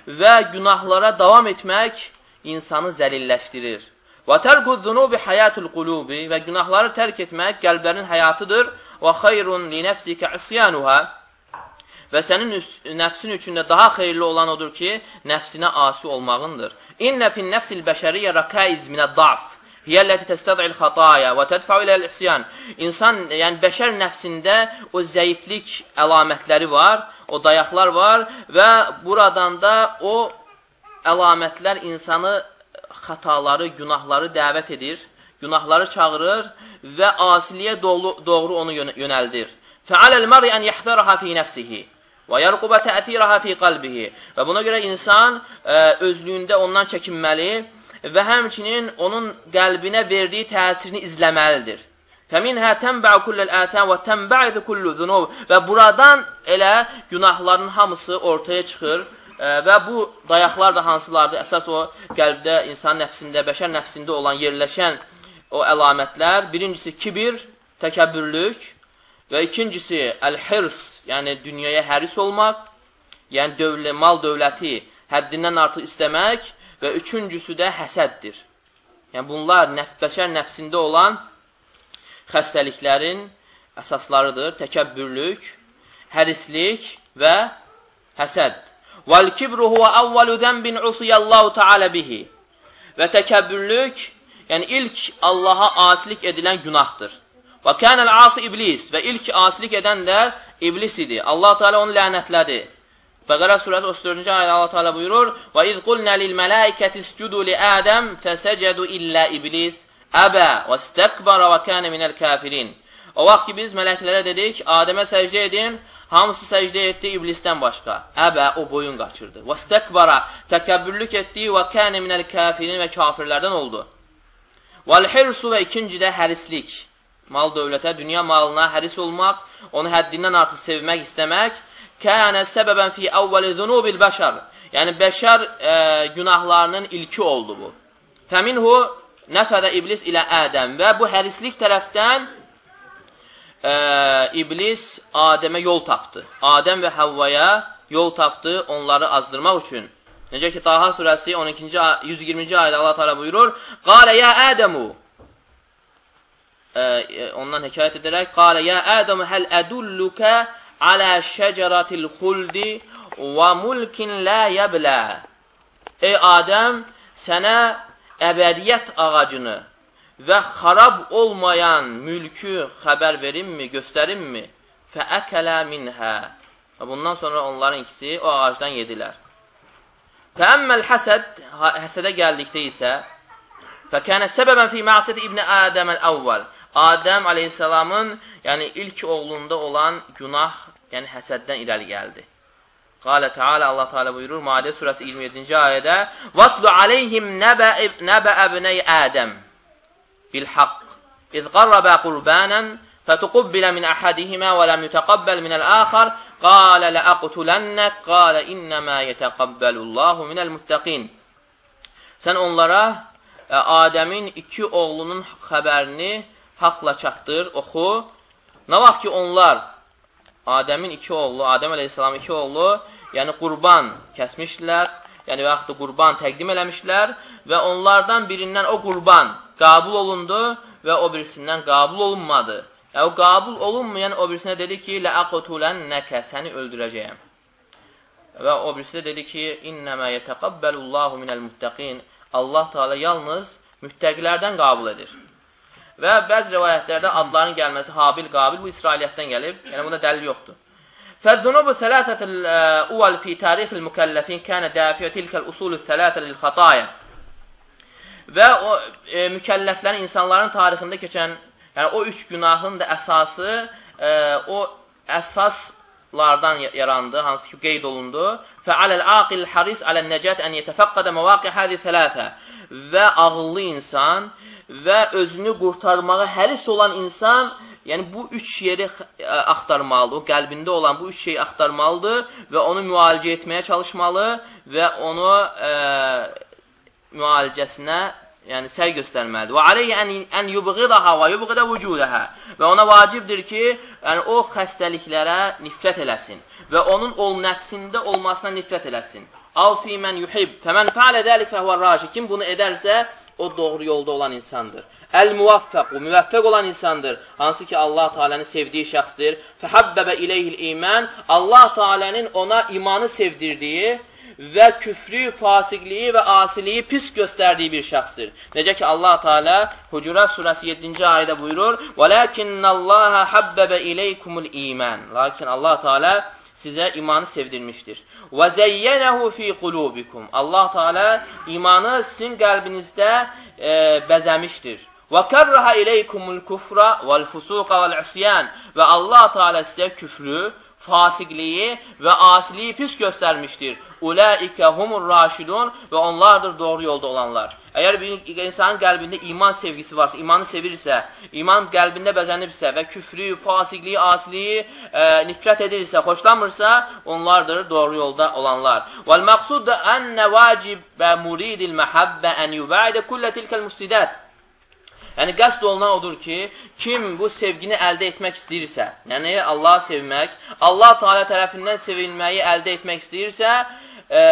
və günahlara davam etmək insanı zəlilləşdirir. Və tərku zunubi hayatul qulubi və günahları tərk etmək qəlblərin həyatıdır və xeyrun li nəfsikə isyanuha və sənin nəfsin üçün də daha xeyirli olan odur ki, nəfsinə asi olmağındır. İnnə fin nəfsil bəşəriyyə rəkaiz minə da'f Hiyəlləti təstədil xataya və tədfəu ilə isyan. İnsan, yəni bəşər nəfsində o zəiflik əlamətləri var, o dayaqlar var və buradan da o əlamətlər insanı xataları, günahları dəvət edir, günahları çağırır və asiliyə doğru, onu yönəldir. Fəaləl məri ən yəhdəraha fi nəfsihi və yərqubə təəthiraha fi qalbihi. Və buna görə insan ə, özlüyündə ondan çəkinməli və həmçinin onun qəlbinə verdiyi təsirini izləməlidir. Fəminhə tənbə'u kulləl ətən və tənbə'idə kullu zunub və buradan elə günahların hamısı ortaya çıxır e, və bu dayaqlar da hansılardır? Əsas o qəlbdə, insan nəfsində, bəşər nəfsində olan yerləşən o əlamətlər. Birincisi kibir, təkəbbürlük və ikincisi əl-hirs, yəni dünyaya həris olmaq, yəni dövlə, mal dövləti həddindən artıq istəmək və üçüncüsü də həsəddir. Yəni, bunlar nəf bəşər nəfsində olan xəstəliklərin əsaslarıdır. Təkəbbürlük, hərislik və həsəd. Vəl-kibru huvə əvvəlu zənbin usiyallahu teala bihi. Və təkəbbürlük, yəni ilk Allaha asilik edilən günahdır. Və kənəl asi iblis və ilk asilik edən də iblis idi. Allah Teala onu lənətlədi. Bəqərə surəsi 34-cü ayədə Allah Teala buyurur: "Və iz qulna lil mələikəti iscudu li Ədəm fəsəcədu illə iblis əbə və istekbara və kana minəl kafirin." O vaxt ki biz mələklərə dedik, Adəmə səcdə edin, hamısı səcdə etdi iblisdən başqa. Əbə o boyun qaçırdı. Və istekbara təkəbbürlük etdi və kana minəl kafirin və kafirlərdən oldu. Vəl hirsu və ikinci də hərislik. Mal dövlətə, dünya malına həris olmaq, onu həddindən artıq sevmək, istəmək kənə səbəbən fi əvvəli zunubil bəşər. Yəni, bəşər e, günahlarının ilki oldu bu. Fəminhu nəfədə iblis ilə Ədəm və bu hərislik tərəfdən e, iblis Adəmə yol tapdı. Adəm və Havvaya yol tapdı onları azdırmaq üçün. Necə ki, Taha surəsi 12-ci 120-ci ayədə Allah Teala buyurur: "Qalə ya Adamu" e, ondan hekayət edərək: "Qalə ya Adamu hal adulluka ala şəcəratil xuldi və mulkin la yabla" Ey Adəm, sənə əbədiyyət ağacını və xarab olmayan mülkü xəbər verimmi, göstərimmi? Fəəkələ minhə. Və bundan sonra onların ikisi o ağacdan yedilər. Fəəmməl həsəd, həsədə gəldikdə isə, fəkənə səbəbən fi məsiyyət İbn Ədəməl əvvəl. Adəm aleyhissalamın, yəni ilk oğlunda olan günah, yəni həsəddən irəli gəldi. Qalə Teala Allah Teala buyurur Maidə surəsi 27-ci ayədə: "Vatlu aleyhim nəbə nəbə əbnəy Ədəm bil haqq. İz qarraba qurbanan fatuqabbala min ahadihima və lam yutaqabbal min al-akhar. Qala la aqtulannak. Qala innema yetaqabbalullahu minel muttaqin. Sən onlara e, Adəmin iki oğlunun xəbərini haqla çatdır, oxu. Nə vaxt ki onlar Adəmin iki oğlu, Adəm əleyhissalam iki oğlu, yəni qurban kəsmişdilər, yəni və yaxud da qurban təqdim eləmişdilər və onlardan birindən o qurban qəbul olundu və o birisindən qəbul olunmadı. Yəni, o qəbul olunmayan o birisinə dedi ki, ləəqtulən-nəkə, səni öldürəcəyəm. Və o birisi dedi ki, innəmə yətəqəbbəlullahu minəl-muttəqin, Allah Teala yalnız müttəqilərdən qəbul edir. Və bəzi rivayətlərdə adların gəlməsi Habil, Qabil bu İsrailiyyətdən gəlib. Yəni buna dəlil yoxdur. فالذنوب الثلاثة الأول في تاريخ المكلفين كانت دافع تلك الأصول الثلاثة للخطايا və o e, mükəlləflərin, insanların tarixində keçən, yəni o üç günahın da əsası, e, o əsaslardan yarandı, hansı ki qeyd olundu. Fəaləl aqil haris aləl nəcət ən yetəfəqqədə məvaqi həzi thələtə və ağıllı insan və özünü qurtarmağa həris olan insan Yəni, bu üç yeri axtarmalıdır, o qəlbində olan bu üç şeyi axtarmalıdır və onu müalicə etməyə çalışmalı və onu ə, müalicəsinə yəni səy göstərməlidir. Və aleyhi ən, ən yubğidaha və yubğida vücudəhə. Və ona vacibdir ki, yəni o xəstəliklərə nifrət eləsin və onun ol nəfsində olmasına nifrət eləsin. Av fi mən yuhib. Fəmən fəalə dəlik fəhvə raşi. Kim bunu edərsə, o doğru yolda olan insandır. Əl-muvaffəqu, müvəffəq olan insandır. Hansı ki, Allah Teala'nın sevdiyi şəxsdir. Fəhəbbəbə iləyhil iman. Allah Teala'nın ona imanı sevdirdiyi və küfrü, fasiqliyi və asiliyi pis göstərdiyi bir şəxsdir. Necə ki Allah Teala Hucurat surəsi 7-ci ayədə buyurur: "Velakinnallaha habbaba ileykumul iman." Lakin Allah Teala sizə imanı sevdirmişdir. Və zeyyənəhu fi qulubikum. Allah Teala imanı sizin qəlbinizdə e, bəzəmişdir. Və kərrəhə ileykumul kufra vəl fusuqa vəl isyan. Və Allah Teala sizə küfrü, fasiqliyi və asiliyi pis göstərmişdir. Ulaikə humur raşidun və onlardır doğru yolda olanlar. Əgər bir insanın qəlbində iman sevgisi varsa, imanı sevirsə, iman qəlbində bəzənibsə və küfrü, fasiqliyi, asiliyi e, nifrət edirsə, xoşlamırsa, onlardır doğru yolda olanlar. Vəl məqsud ənə vacib və muridil məhəbbə ən yubəidə kullə tilkəl müfsidət. Yəni, qəsd olunan odur ki, kim bu sevgini əldə etmək istəyirsə, yəni Allah sevmək, Allah Teala tərəfindən sevilməyi əldə etmək istəyirsə, e,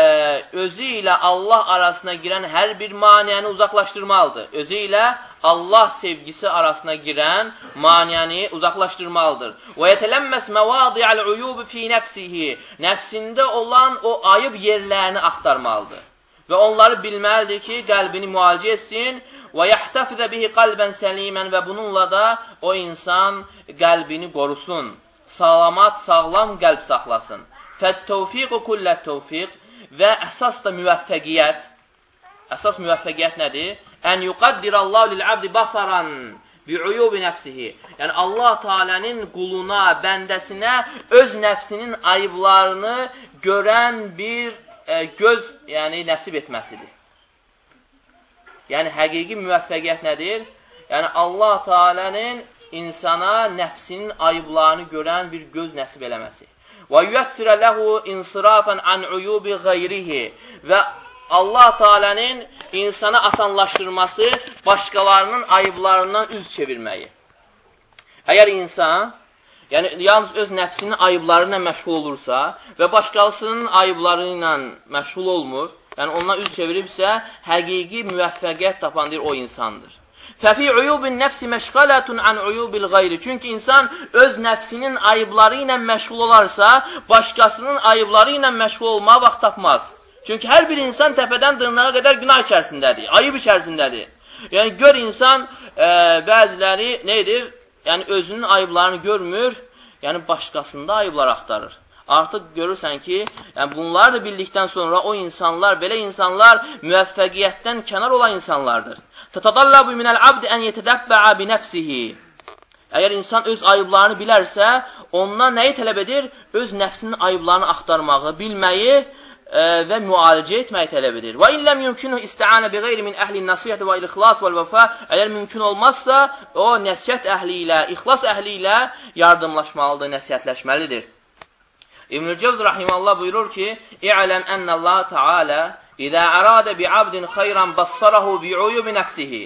özü ilə Allah arasına girən hər bir maniyəni uzaqlaşdırmalıdır. Özü ilə Allah sevgisi arasına girən maniyəni uzaqlaşdırmalıdır. Və yetələmməs məvadi'al uyub fi nəfsihi. Nəfsində olan o ayıb yerlərini axtarmalıdır. Və onları bilməlidir ki, qəlbini müalicə etsin və yəhtəfizə bihi qalbən səlimən və bununla da o insan qəlbini qorusun, salamat, sağlam qəlb saxlasın. Fət-tövfiqu kullət tövfiq və əsas da müvəffəqiyyət. Əsas müvəffəqiyyət nədir? Ən yuqaddirallahu lil-abdi basaran bi'uyubi nəfsihi. Yəni Allah Taala'nın quluna, bəndəsinə öz nəfsinin ayıblarını görən bir e, göz, yəni nəsib etməsidir. Yəni, həqiqi müvəffəqiyyət nədir? Yəni, Allah Teala'nın insana nəfsinin ayıblarını görən bir göz nəsib eləməsi. Və yüəssirə ləhu insirafən an uyubi qeyrihi və Allah Teala'nın insana asanlaşdırması başqalarının ayıblarından üz çevirməyi. Əgər insan yəni yalnız öz nəfsinin ayıbları ilə məşğul olursa və başqasının ayıbları ilə məşğul olmur, yəni ondan üz çeviribsə, həqiqi müvəffəqiyyət tapan deyir, o insandır. Fəfi uyubun nəfsi məşğalətun an uyubil qayri. Çünki insan öz nəfsinin ayıbları ilə məşğul olarsa, başqasının ayıbları ilə məşğul olmağa vaxt tapmaz. Çünki hər bir insan təpədən dırnağa qədər günah içərisindədir, ayıb içərisindədir. Yəni, gör insan, e, bəziləri nə edir? yəni özünün ayıblarını görmür, yəni başqasında ayıblar axtarır. Artıq görürsən ki, yəni bunları da bildikdən sonra o insanlar, belə insanlar müvəffəqiyyətdən kənar olan insanlardır. Fətadallabu minəl abdi ən yetədəbbə'a bi nəfsihi. Əgər insan öz ayıblarını bilərsə, ondan nəyi tələb edir? Öz nəfsinin ayıblarını axtarmağı, bilməyi və müalicə etməyi tələb edir. Və illəm yumkinu isti'anə bi qeyri min əhli nəsiyyəti və ixlas və vəfa, əgər mümkün olmazsa, o nəsiyyət əhli ilə, ixlas əhli ilə yardımlaşmalıdır, nəsiyyətləşməlidir. İbn-i Cevz rahimallah buyurur ki, İ'ləm ennəllah Teala İzə əradə bi abdin xeyran bassarahu bi uyubi nəfsihi.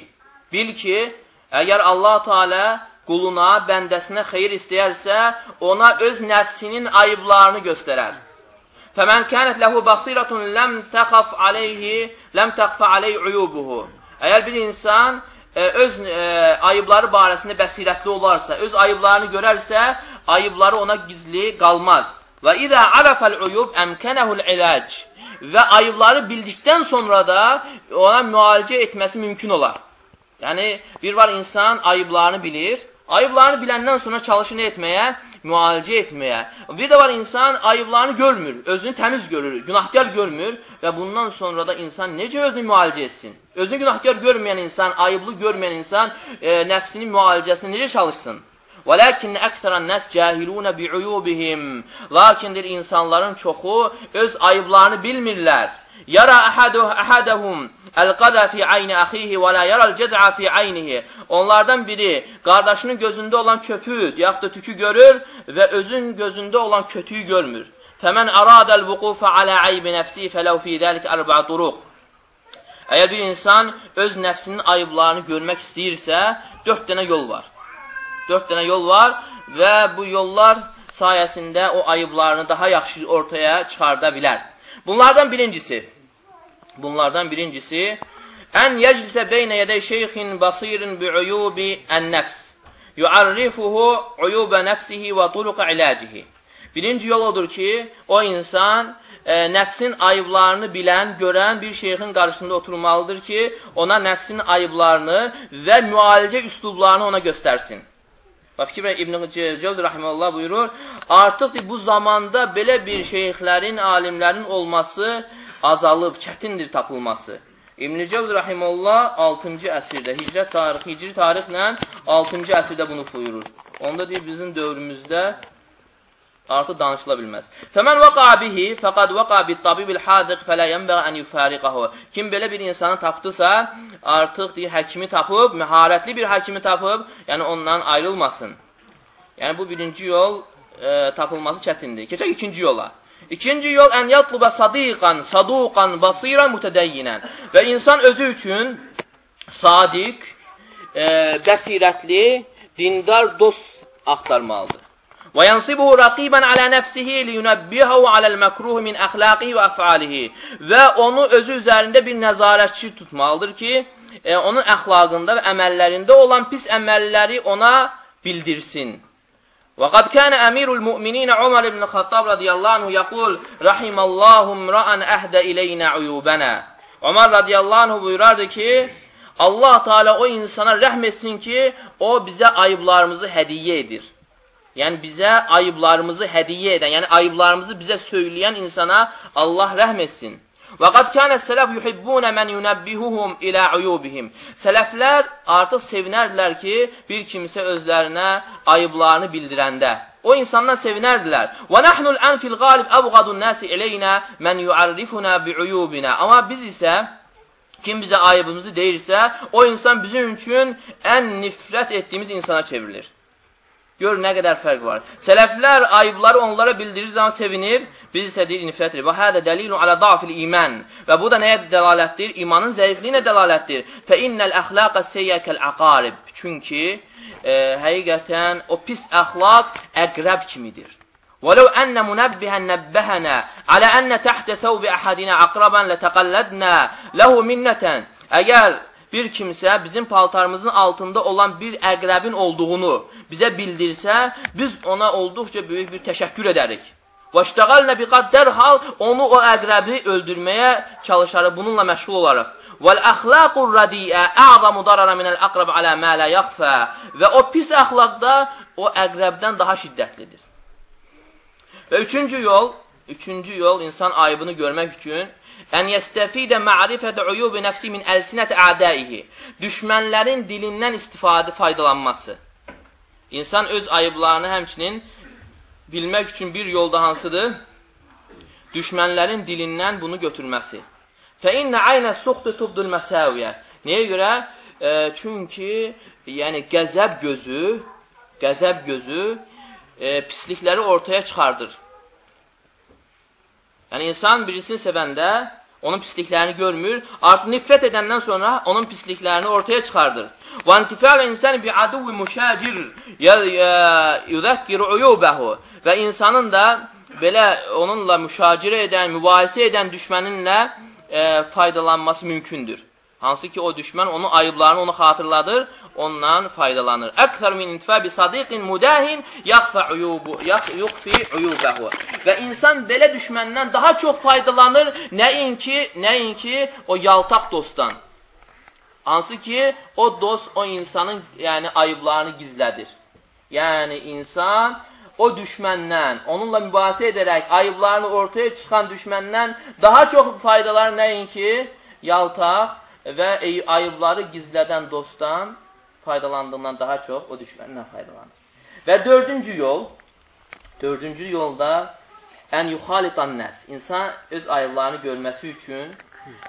Bil ki, əgər Allah Teala quluna, bəndəsinə xeyir istəyərsə, ona öz nəfsinin ayıblarını göstərər. Fəmən kənət ləhu basiratun ləm təxaf aleyhi, ləm təxfə aleyhi uyubuhu. Əgər bir insan e, öz e, ayıbları barəsində bəsirətli olarsa, öz ayıblarını görərsə, ayıbları ona gizli qalmaz. Və izə arafəl uyub əmkənəhul ilac. Və ayıbları bildikdən sonra da ona müalicə etməsi mümkün olar. Yəni, bir var insan ayıblarını bilir, ayıblarını biləndən sonra çalışır etməyə? müalicə etməyə. Bir də var insan ayıblarını görmür, özünü təmiz görür, günahkar görmür və bundan sonra da insan necə özünü müalicə etsin? Özünü günahkar görməyən insan, ayıblı görməyən insan e, nəfsinin müalicəsində necə çalışsın? وَلَكِنَّ أَكْثَرَ النَّاسِ جَاهِلُونَ بِعُيُوبِهِمْ Lakindir insanların çoxu öz ayıblarını bilmirlər. Yara əhədəhum Əl-qada fi ayni axihi və la yaral cəd'a fi aynihi. Onlardan biri qardaşının gözündə olan köpü, yaxud da tükü görür və özün gözündə olan kötüyü görmür. Fəmən aradəl vuqufa alə aybi nəfsi fələv fi dəlik ərbəə duruq. Əgər bir insan öz nəfsinin ayıblarını görmək istəyirsə, dörd dənə yol var. Dörd dənə yol var və bu yollar sayəsində o ayıblarını daha yaxşı ortaya çıxarda bilər. Bunlardan birincisi, Bunlardan birincisi, ən yeclisə beynə yədə şeyxin basirin bi'uyubi ən-nəfs. Yuarrifuhu uyubə nəfsihi və turuqa ilacihi. Birinci yol odur ki, o insan e, nəfsin ayıblarını bilən, görən bir şeyxin qarşısında oturmalıdır ki, ona nəfsin ayıblarını və müalicə üslublarını ona göstərsin. Və fikir İbn-i Cevzi Rahiməllah buyurur, artıq bu zamanda belə bir şeyxlərin, alimlərin olması azalıb, çətindir tapılması. İbn-i Cevz Rahimullah 6-cı əsrdə, hicrət tarixi, hicri tarixlə 6-cı əsrdə bunu buyurur. Onda deyir, bizim dövrümüzdə artıq danışıla bilməz. Fəmən vəqa bihi fəqad vəqa bit-tabibil hadiq fələ yənbəğə ən yufariqahu. Kim belə bir insanı tapdısa, artıq deyir, həkimi tapıb, məharətli bir həkimi tapıb, yəni ondan ayrılmasın. Yəni bu birinci yol e, tapılması çətindir. Keçək ikinci yola. İkinci yol ən yatlubə sadiqan, saduqan, basiran, mütədəyyinən. Və insan özü üçün sadiq, e, bəsirətli, dindar dost axtarmalıdır. Və yansibuhu raqibən alə nəfsihi liyunəbbihahu aləl məkruhu min əxlaqihi və əfalihi. Və onu özü üzərində bir nəzarətçi tutmalıdır ki, e, onun əxlaqında və əməllərində olan pis əməlləri ona bildirsin. وقد كان أمير المؤمنين عمر بن الخطاب رضي الله عنه يقول رحم الله امرأ أهدى إلينا عيوبنا Ömer radiyallahu anh buyurardı ki Allah Teala o insana rəhm etsin ki o bizə ayıblarımızı hədiyyə edir. Yəni bizə ayıblarımızı hədiyyə edən, yəni ayıblarımızı bizə söyləyən insana Allah rəhm etsin. Və qad kənə sələf yuhibbunə mən yunəbbihuhum ilə uyubihim. Sələflər artıq sevinərdilər ki, bir kimsə özlərinə ayıblarını bildirəndə. O insandan sevinərdilər. Və nəhnul ən fil qalib əvqadun nəsi eleynə mən yuarrifuna bi'uyubina. Amma biz isə kim bizə ayıbımızı deyirsə, o insan bizim üçün ən nifrət etdiyimiz insana çevrilir. Gör nə qədər fərq var. Sələflər ayıbları onlara bildirir zaman sevinir, biz isə deyir nifrət edir. Və hədə dəlilun alə dafil iman. Və bu da nəyə dəlalətdir? İmanın zəifliyinə dəlalətdir. Fə innəl əxlaqə seyyəkəl əqarib. Çünki e, həqiqətən o pis əxlaq əqrəb kimidir. ولو أن منبها نبهنا على أن تحت ثوب أحدنا عقربا لتقلدنا له minnətən. Əgər bir kimsə bizim paltarımızın altında olan bir əqrəbin olduğunu bizə bildirsə, biz ona olduqca böyük bir təşəkkür edərik. وَاشْتَغَلْنَ بِقَدْ dərhal onu o əqrəbi öldürməyə çalışarıq, bununla məşğul olarıq. وَالْأَخْلَاقُ الرَّدِيئَ أَعْظَمُ ضَرَرًا مِنَ الْأَقْرَبِ عَلَى مَا لَا يَخْفَى Və o pis əxlaqda o əqrəbdən daha şiddətlidir. Və üçüncü yol, üçüncü yol insan ayıbını görmək üçün Ən yəstəfidə ma'rifətə uyubi nəfsi min əlsinət ədəihi. Düşmənlərin dilindən istifadə faydalanması. İnsan öz ayıblarını həmçinin bilmək üçün bir yolda hansıdır? Düşmənlərin dilindən bunu götürməsi. Fə innə aynə suxtu tubdul məsəviyyə. Niyə görə? E, çünki yəni qəzəb gözü, qəzəb gözü e, pislikləri ortaya çıxardır. Yəni, insan birisini sevəndə onun pisliklərini görmür, artıq nifrət edəndən sonra onun pisliklərini ortaya çıxardır. Və intifəl insan bi aduvi müşacir yudəkkir uyubəhu və insanın da belə onunla müşacirə edən, mübahisə edən düşməninlə e, faydalanması mümkündür. Hansı ki, o düşmən onun ayıblarını onu xatırladır, ondan faydalanır. Əksər min intifə bi sadiqin mudahin yaxfə uyubu, yuxfi uyubəhu. Və insan belə düşməndən daha çox faydalanır, nəinki, nəinki o yaltaq dostdan. Hansı ki, o dost o insanın yəni ayıblarını gizlədir. Yəni insan o düşməndən, onunla mübahisə edərək ayıblarını ortaya çıxan düşməndən daha çox faydalar nəinki yaltaq və ayıbları gizlədən dostdan faydalandığından daha çox o düşməndən faydalanır. Və dördüncü yol, dördüncü yolda ən yuxalitan nəs. İnsan öz ayıblarını görməsi üçün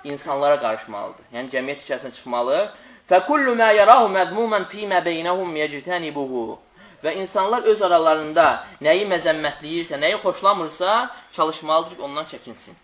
insanlara qarışmalıdır. Yəni cəmiyyət içərisinə çıxmalı. Fəkullu mə yarahu məzmuman fīmə beynəhum yectənibuhu. Və insanlar öz aralarında nəyi məzəmmətləyirsə, nəyi xoşlamırsa, çalışmalıdır ki, ondan çəkinsin.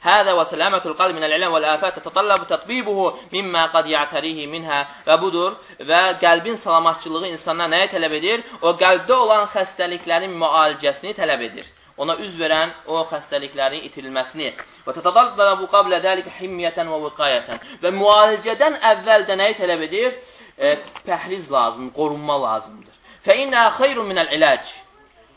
Hədə və sələmətul qalb minəl iləm vəl afət tətəllabu tətbibuhu mimmə qad ya'tərihi minhə və budur və qəlbin salamatçılığı insandan nəyə tələb edir? O qəlbdə olan xəstəliklərin müalicəsini tələb edir. Ona üz verən o xəstəliklərin itirilməsini. Və tətədallabu qablə dəlikə himmiyyətən və vıqayətən. Və müalicədən əvvəl də nəyi tələb edir? E, pəhriz lazım, qorunma lazımdır. Fə innə xeyrun minəl ilac.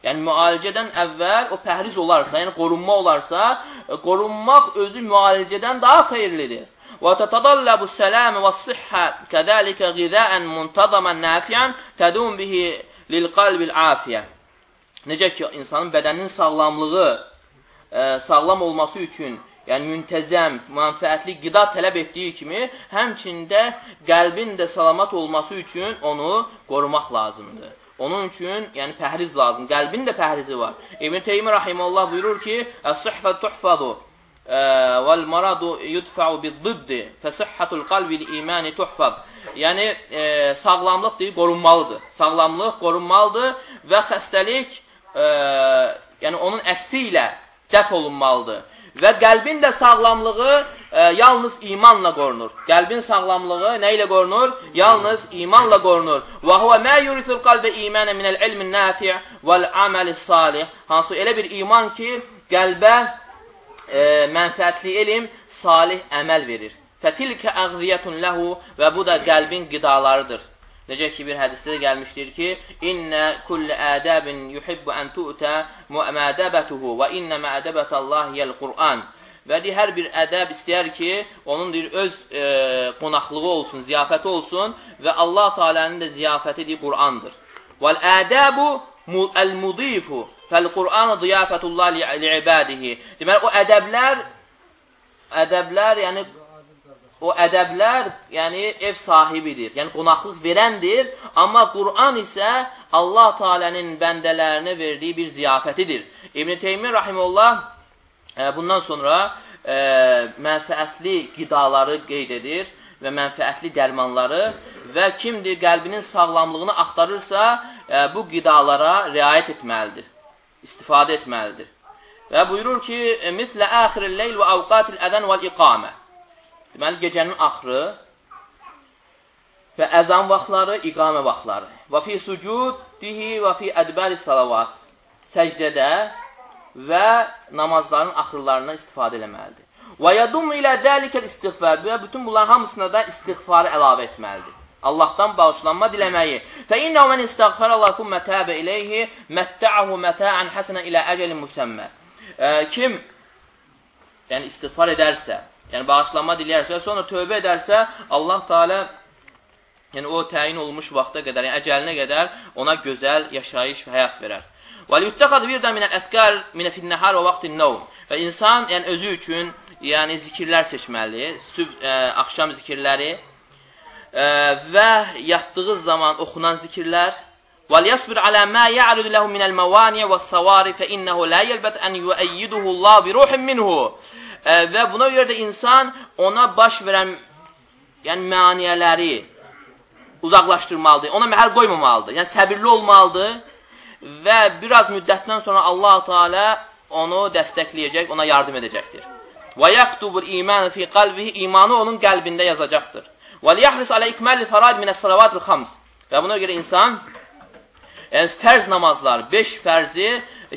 Yəni, müalicədən əvvəl o pəhriz olarsa, yəni qorunma olarsa, e, qorunmaq özü müalicədən daha xeyirlidir. Və sihhə kədəlikə qidəən muntazamən nəfiyyən tədum bihi lil qalbil afiyyə. Necə ki, insanın bədəninin sağlamlığı, e, sağlam olması üçün, yəni müntəzəm, mənfəətli qida tələb etdiyi kimi, həmçində qəlbin də salamat olması üçün onu qorumaq lazımdır. Onun üçün, yəni pəhriz lazım. Qəlbin də pəhrizi var. İbn Teymiyyə rahimehullah buyurur ki: "Es-sihhatu tuhfadu vel maradu yudfa'u bid-diddi. Fesihhatul qalbi li-imani tuhfad." Yəni e, sağlamlıq deyil, qorunmalıdır. Sağlamlıq qorunmalıdır və xəstəlik e, yəni onun əksi ilə dəf olunmalıdır. Və qəlbin də sağlamlığı e, yalnız imanla qorunur. Qəlbin sağlamlığı nə ilə qorunur? Yalnız imanla qorunur. Və huvə mə yuritul qalbə imanə minəl ilmin nafi' vəl aməlis salih. Hansı elə bir iman ki, qəlbə e, mənfəətli elm, salih əməl verir. Fətilkə əğziyyətun ləhu və bu da qəlbin qidalarıdır. Necə ki, bir hədisdə də gəlmişdir ki, İnnə kullə ədəbin yuhibbu ən tu'tə mə'dəbətuhu və innə mə'dəbətəllahi yəl-Qur'an. Və deyir, hər bir ədəb istəyər ki, onun deyir, öz e, qonaqlığı olsun, ziyafəti olsun və Allah Teala'nın da ziyafəti deyir, Qur'andır. Vəl-ədəbu əl-mudifu fəl-Qur'anı ziyafətullah li-ibadihi. Deməli, o ədəblər, ədəblər, yəni o ədəblər, yəni ev sahibidir, yəni qonaqlıq verəndir, amma Qur'an isə Allah Teala'nın bəndələrinə verdiyi bir ziyafətidir. İbn Teymiyyə rahimehullah bundan sonra e, mənfəətli qidaları qeyd edir və mənfəətli dərmanları və kimdir qəlbinin sağlamlığını axtarırsa, e, bu qidalara riayət etməlidir, istifadə etməlidir. Və buyurur ki, mislə əxiril leyl və avqatil ədən vəl iqamə. Deməli, gecənin axırı və əzan vaxtları, iqamə vaxtları. Və fi sucud dihi və fi ədbəri salavat. Səcdədə və namazların axırlarından istifadə eləməlidir. Və yadum ilə dəlikəl istiğfar və bütün bunların hamısına da istiğfarı əlavə etməlidir. Allahdan bağışlanma diləməyi. Fə innə mən istəğfər Allah thumma təbə ileyhi məttə'ahu məta'an hasanan ilə əcəlin musəmmə e, kim yəni istiğfar edərsə, yəni bağışlanma diləyərsə, sonra tövbə edərsə, Allah Teala yəni o təyin olmuş vaxta qədər, yəni əcəlinə qədər ona gözəl yaşayış və həyat verər. Və yuttəxad bir də minəl əskər minə finnəhar və vaxtin nəvm. Və insan yəni özü üçün yəni zikirlər seçməli, süb, ə, e, axşam zikirləri ə, e, və yatdığı zaman oxunan zikirlər وَلْيَصْبِرْ عَلَى مَا يَعْرُدُ لَهُ مِنَ الْمَوَانِيَ وَالصَّوَارِ فَإِنَّهُ لَا يَلْبَتْ أَنْ يُؤَيِّدُهُ اللّٰهُ بِرُوحٍ مِنْهُ Və buna görə də insan ona baş verən yəni məniyələri uzaqlaşdırmalıdır, ona məhəl qoymamalıdır. Yəni səbirli olmalıdır və biraz müddətdən sonra Allah Teala onu dəstəkləyəcək, ona yardım edəcəkdir. Və yaktubul iman fi qalbihi imanı onun qəlbində yazacaqdır. Və liyahris alə ikmal faraid min es-salavat xams. Və buna görə insan yəni fərz namazlar, 5 fərzi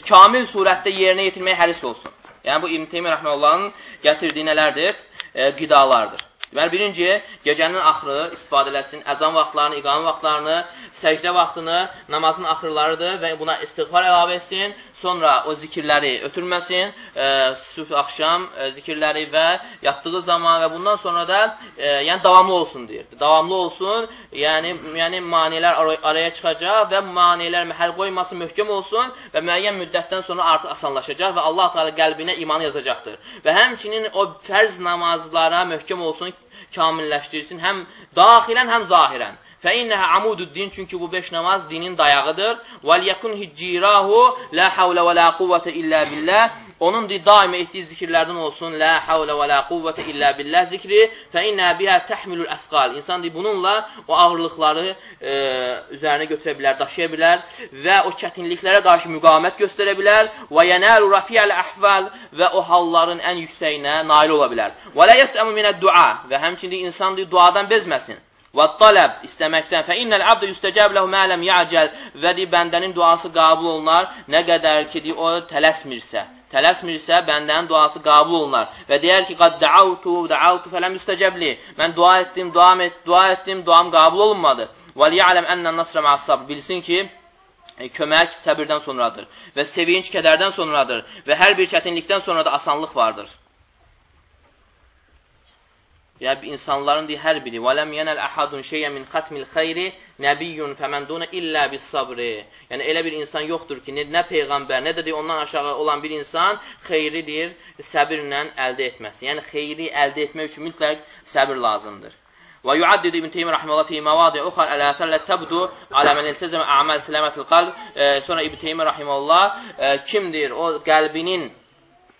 kamil surətdə yerinə yetirməyə həris olsun. Yəni bu İbn Teymiyyə rəhməhullahın gətirdiyi nələrdir? E, qidalardır. Deməli, birinci, gecənin axırı istifadə eləsin, əzan vaxtlarını, iqamə vaxtlarını, səcdə vaxtını, namazın axırlarıdır və buna istiğfar əlavə etsin, sonra o zikirləri ötürməsin, e, sübh, axşam e, zikirləri və yatdığı zaman və bundan sonra da e, yəni davamlı olsun deyir. Davamlı olsun, yəni, yəni manilər ar araya çıxacaq və manilər məhəl qoyması möhkəm olsun və müəyyən müddətdən sonra artıq asanlaşacaq və Allah Teala qəlbinə imanı yazacaqdır. Və həmçinin o fərz namazlara möhkəm olsun, kamilləşdirsin, həm daxilən, həm zahirən. Fə innəhə amududdin, çünki bu beş namaz dinin dayağıdır. Vəl yəkun hiccirahu, la havlə və la quvvətə illə billah. Onun daima etdiyi zikirlərdən olsun. La havlə və la quvvətə illə billah zikri. Fə innə bihə təhmilul əfqal. İnsan deyir, bununla o ağırlıqları e, üzərinə götürə bilər, daşıya bilər və o çətinliklərə qarşı müqamət göstərə bilər. Və yənəlu rafiyəl əhval və o halların ən yüksəyinə nail ola bilər. Və lə yəsəmu minə dua və həmçində insan deyir, duadan bezməsin. Və tələb istəməkdən. Fə innəl abdə yüstəcəb ləhu mələm yəcəl və deyir, bəndənin duası qabul olunar, nə qədər ki, deyir, o tələsmirsə. Tələsmirsə, bəndənin duası qabul olunar. Və deyər ki, qad dəavtu, dəavtu fələm yüstəcəbli. Mən dua etdim, dua, et, dua etdim, duam qabul olunmadı. Və liyələm ənnən nasrə məəssab. Bilsin ki, e, kömək səbirdən sonradır və sevinç kədərdən sonradır və hər bir çətinlikdən sonra da asanlıq vardır. Yəni insanların deyir hər biri "Və lem yenel ahadun şey'en min xatmil xeyri nəbiyyun fəmən duna illə bis sabri." Yəni elə bir insan yoxdur ki, nə, nə peyğəmbər, nə də deyir ondan aşağı olan bir insan xeyri deyir səbirlə əldə etməsi. Yəni xeyri əldə etmək üçün mütləq səbir lazımdır. Və yuaddid İbn Teymiyyə rahimehullah fi mavadi uxar ala fələ təbdu ala men iltezem a'mal selametil qalb. Sonra İbn Teymiyyə rahimehullah e, kimdir? O qəlbinin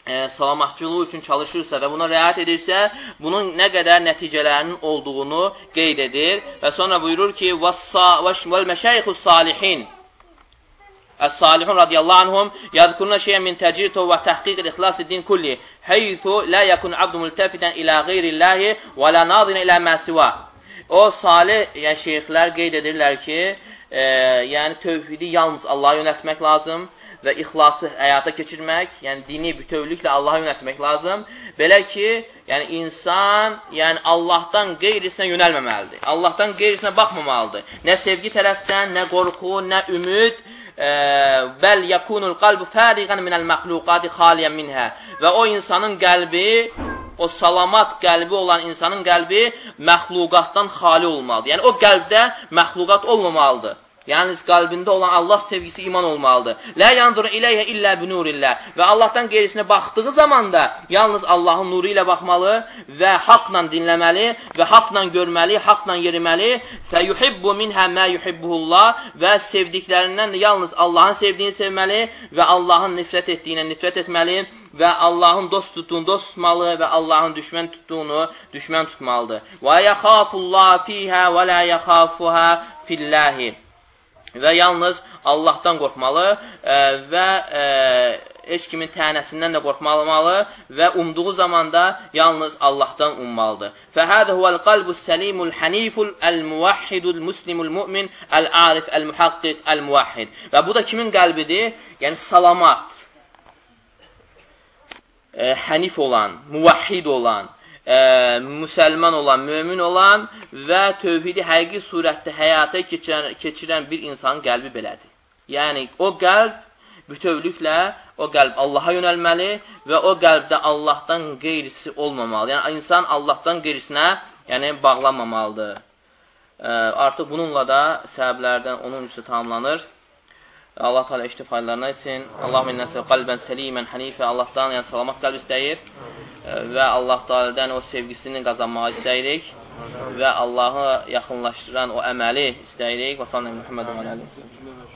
e, salamatçılığı üçün çalışırsa və buna riayət edirsə, bunun nə qədər nəticələrinin olduğunu qeyd edir və sonra buyurur ki, وَالْمَشَيْخُ salihin Əs-salihun radiyallahu anhum yadkuruna şeyən min təcrid və təhqiq ixlas din kulli heythu la yakun abdu multafitan ila ghayrillahi və la nadina ila ma siwa. O salih yəni şeyxlər qeyd edirlər ki, e, yəni tövhidi yalnız Allah'a yönəltmək lazım və ixlası həyata keçirmək, yəni dini bütövlüklə Allaha yönəltmək lazım. Belə ki, yəni insan, yəni Allahdan qeyrisinə yönəlməməlidir. Allahdan qeyrisinə baxmamalıdır. Nə sevgi tərəfdən, nə qorxu, nə ümid, e, bəl yakunul qalbu fəriqən minəl məxluqati xaliyan minhə. Və o insanın qəlbi o salamat qəlbi olan insanın qəlbi məxluqatdan xali olmalıdır. Yəni o qəlbdə məxluqat olmamalıdır. Yalnız qəlbində olan Allah sevgisi iman olmalıdır. Lə yanzuru iləyhə illə binurillah. Və Allahdan qeyrisinə baxdığı zaman da yalnız Allahın nuru ilə baxmalı və haqla dinləməli və haqla görməli, haqla yeriməli. Fəyuhibbu minhə mə yuhibbuhullah və sevdiklərindən də yalnız Allahın sevdiyini sevməli və Allahın nifrət etdiyinə nifrət etməli və Allahın dost tutduğunu dost tutmalı və Allahın düşmən tutduğunu düşmən tutmalıdır. Və yəxafullah fihə və la yəxafuhə fillahi və yalnız Allahdan qorxmalı ə, və ə, heç kimin tənəsindən də qorxmalı və umduğu zamanda yalnız Allahdan ummalıdır. Fəhədə huvəl qalbus səlimul həniful əl-muvahhidul muslimul mümin əl-arif əl-muhaqqiq əl-muvahhid. Və bu da kimin qəlbidir? Yəni salamat, ə, hənif olan, muvahhid olan, ə, müsəlman olan, mömin olan və tövhidi həqiqi surətdə həyata keçirən, keçirən bir insanın qəlbi belədir. Yəni, o qəlb bütövlüklə o qəlb Allaha yönəlməli və o qəlbdə Allahdan qeyrisi olmamalı. Yəni, insan Allahdan qeyrisinə yəni, bağlanmamalıdır. Ə, artıq bununla da səbəblərdən onun üstü tamamlanır. Allah Teala eşitib faydalarına etsin. Allahümme innəsə qalbən səlimən hənifə Allahdan, yəni salamat qəlb istəyir və Allah Teala'dan o sevgisini qazanmağı istəyirik və Allahı yaxınlaşdıran o əməli istəyirik. Və sallallahu Muhammed və aləyihi.